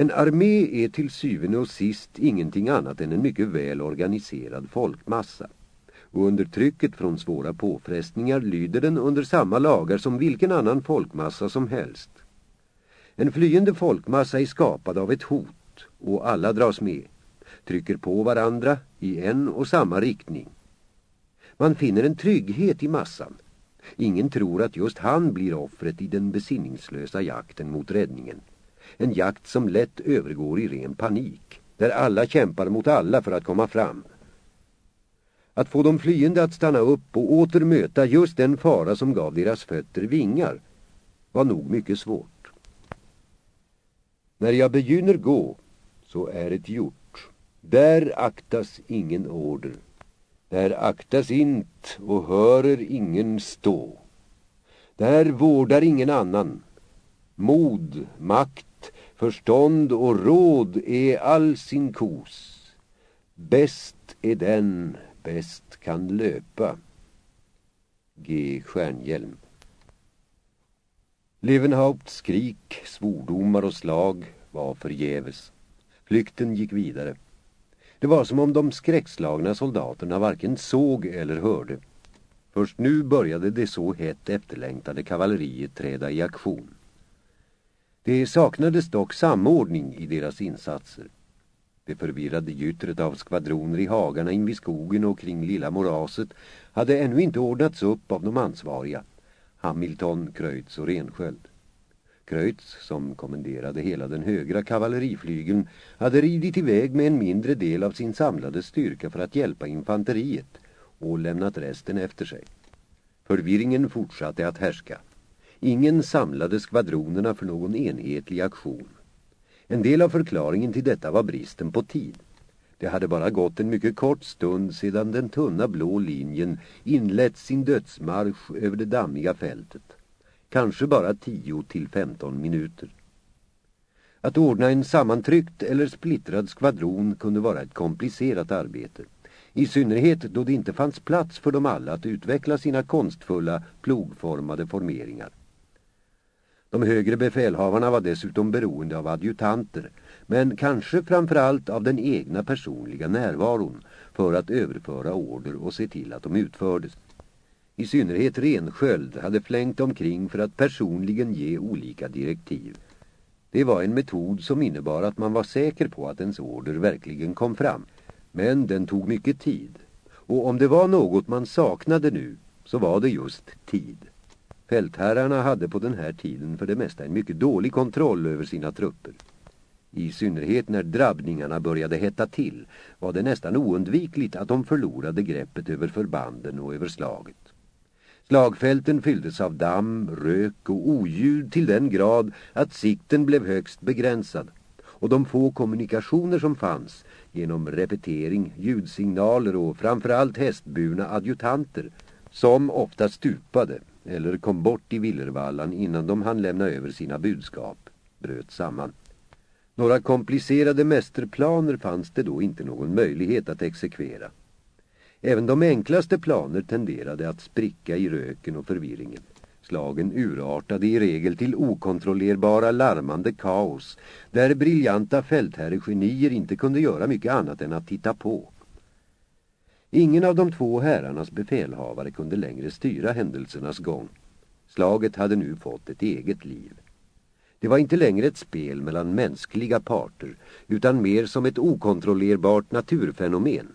En armé är till syvende och sist ingenting annat än en mycket väl organiserad folkmassa. Och under trycket från svåra påfrestningar lyder den under samma lagar som vilken annan folkmassa som helst. En flyende folkmassa är skapad av ett hot och alla dras med, trycker på varandra i en och samma riktning. Man finner en trygghet i massan. Ingen tror att just han blir offret i den besinningslösa jakten mot räddningen. En jakt som lätt övergår i ren panik, där alla kämpar mot alla för att komma fram. Att få de flyende att stanna upp och åter möta just den fara som gav deras fötter vingar var nog mycket svårt. När jag begynner gå så är det gjort. Där aktas ingen order. Där aktas int och hörer ingen stå. Där vårdar ingen annan. Mod, makt Förstånd och råd är all sin kos. Bäst är den, bäst kan löpa. G. Stjärnhjelm Levenhaupts skrik, svordomar och slag var förgäves. Flykten gick vidare. Det var som om de skräckslagna soldaterna varken såg eller hörde. Först nu började det så hett efterlängtade kavalleriet träda i aktion. Det saknades dock samordning i deras insatser. Det förvirrade gyttret av skvadroner i hagarna invid skogen och kring lilla moraset hade ännu inte ordnats upp av de ansvariga. Hamilton, Kröjts och Rensköld. Kröjts, som kommenderade hela den högra kavalleriflygeln, hade ridit iväg med en mindre del av sin samlade styrka för att hjälpa infanteriet och lämnat resten efter sig. Förvirringen fortsatte att härska. Ingen samlade skvadronerna för någon enhetlig aktion. En del av förklaringen till detta var bristen på tid. Det hade bara gått en mycket kort stund sedan den tunna blå linjen inlett sin dödsmarsch över det dammiga fältet. Kanske bara 10 till 15 minuter. Att ordna en sammantryckt eller splittrad skvadron kunde vara ett komplicerat arbete. I synnerhet då det inte fanns plats för dem alla att utveckla sina konstfulla, plogformade formeringar. De högre befälhavarna var dessutom beroende av adjutanter, men kanske framförallt av den egna personliga närvaron för att överföra order och se till att de utfördes. I synnerhet Rensköld hade flängt omkring för att personligen ge olika direktiv. Det var en metod som innebar att man var säker på att ens order verkligen kom fram. Men den tog mycket tid. Och om det var något man saknade nu så var det just tid. Fältherrarna hade på den här tiden för det mesta en mycket dålig kontroll över sina trupper. I synnerhet när drabbningarna började hetta till var det nästan oundvikligt att de förlorade greppet över förbanden och över slaget. Slagfälten fylldes av damm, rök och oljud till den grad att sikten blev högst begränsad och de få kommunikationer som fanns genom repetering, ljudsignaler och framförallt hästburna adjutanter som ofta stupade eller kom bort i Villervallan innan de hann lämna över sina budskap, bröt samman. Några komplicerade mästerplaner fanns det då inte någon möjlighet att exekvera. Även de enklaste planer tenderade att spricka i röken och förvirringen. Slagen urartade i regel till okontrollerbara larmande kaos där briljanta fältherregenier inte kunde göra mycket annat än att titta på. Ingen av de två herrarnas befälhavare kunde längre styra händelsernas gång. Slaget hade nu fått ett eget liv. Det var inte längre ett spel mellan mänskliga parter utan mer som ett okontrollerbart naturfenomen.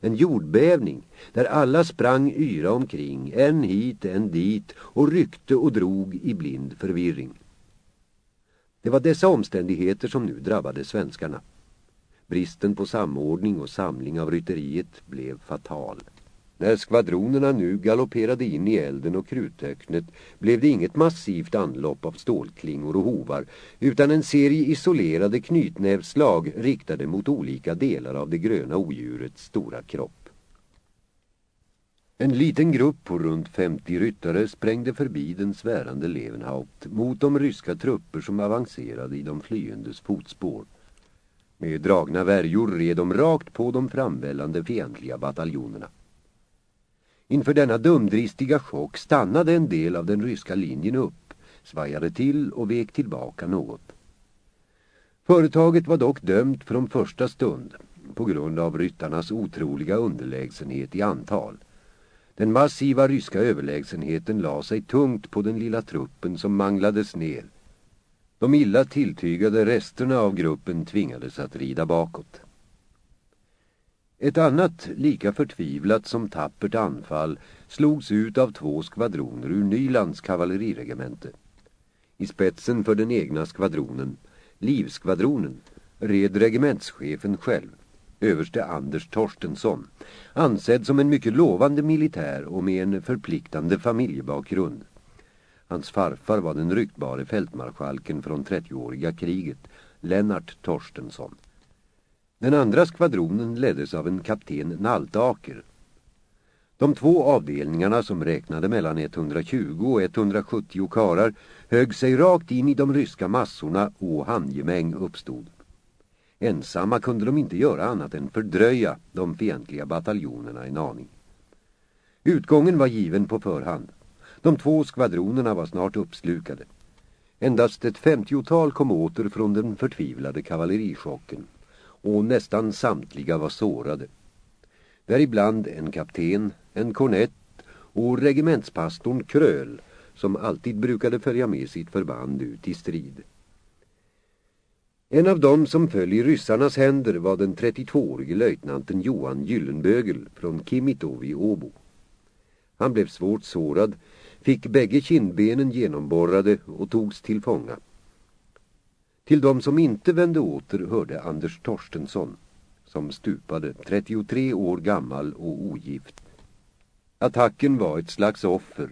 En jordbävning där alla sprang yra omkring, en hit, en dit och ryckte och drog i blind förvirring. Det var dessa omständigheter som nu drabbade svenskarna. Bristen på samordning och samling av rytteriet blev fatal. När skvadronerna nu galopperade in i elden och krutöknet blev det inget massivt anlopp av stålklingor och hovar utan en serie isolerade knytnävslag riktade mot olika delar av det gröna odjurets stora kropp. En liten grupp på runt 50 ryttare sprängde förbi den svärande Levenhaupt mot de ryska trupper som avancerade i de flyendes fotspår. Med dragna värjor red de rakt på de framvällande fientliga bataljonerna. Inför denna dumdristiga chock stannade en del av den ryska linjen upp, svajade till och vek tillbaka något. Företaget var dock dömt från första stund på grund av ryttarnas otroliga underlägsenhet i antal. Den massiva ryska överlägsenheten la sig tungt på den lilla truppen som manglades ner. De illa tilltygade resterna av gruppen tvingades att rida bakåt. Ett annat, lika förtvivlat som tappert anfall slogs ut av två skvadroner ur Nylands kavalleriregemente. I spetsen för den egna skvadronen, livskvadronen, red regementschefen själv, överste Anders Torstensson, ansedd som en mycket lovande militär och med en förpliktande familjebakgrund. Hans farfar var den ryktbare fältmarskalken från 30-åriga kriget, Lennart Torstensson. Den andra skvadronen leddes av en kapten Naltaker. De två avdelningarna som räknade mellan 120 och 170 karar högg sig rakt in i de ryska massorna och handgemäng uppstod. Ensamma kunde de inte göra annat än fördröja de fientliga bataljonerna en aning. Utgången var given på förhand. De två skvadronerna var snart uppslukade. Endast ett femtiotal kom åter från den förtvivlade kavallerichocken och nästan samtliga var sårade. Däribland en kapten, en kornett och regementspastorn Kröl som alltid brukade följa med sitt förband ut i strid. En av dem som föll i ryssarnas händer var den 32-årige löjtnanten Johan Gyllenbögel från Kimitov i Åbo. Han blev svårt sårad, fick bägge kindbenen genomborrade och togs till fånga. Till de som inte vände åter hörde Anders Torstensson, som stupade, 33 år gammal och ogift. Attacken var ett slags offer.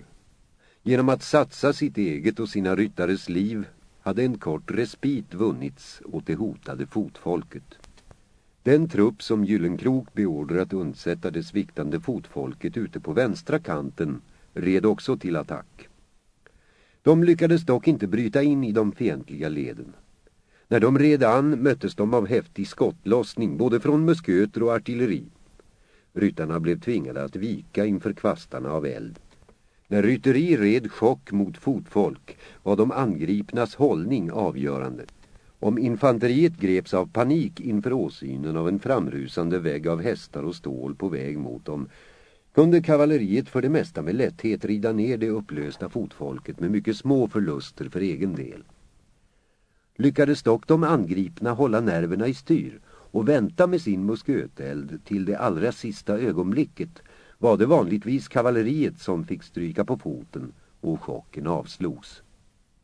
Genom att satsa sitt eget och sina ryttares liv hade en kort respit vunnits åt det hotade fotfolket. Den trupp som Gyllenkrok beordrat undsätta det sviktande fotfolket ute på vänstra kanten red också till attack. De lyckades dock inte bryta in i de fientliga leden. När de red an möttes de av häftig skottlossning både från musköter och artilleri. Ryttarna blev tvingade att vika inför kvastarna av eld. När rytteri red chock mot fotfolk var de angripnas hållning avgörande. Om infanteriet greps av panik inför åsynen av en framrusande vägg av hästar och stål på väg mot dem kunde kavalleriet för det mesta med lätthet rida ner det upplösta fotfolket med mycket små förluster för egen del. Lyckades dock de angripna hålla nerverna i styr och vänta med sin musköteld till det allra sista ögonblicket var det vanligtvis kavalleriet som fick stryka på foten och chocken avslogs.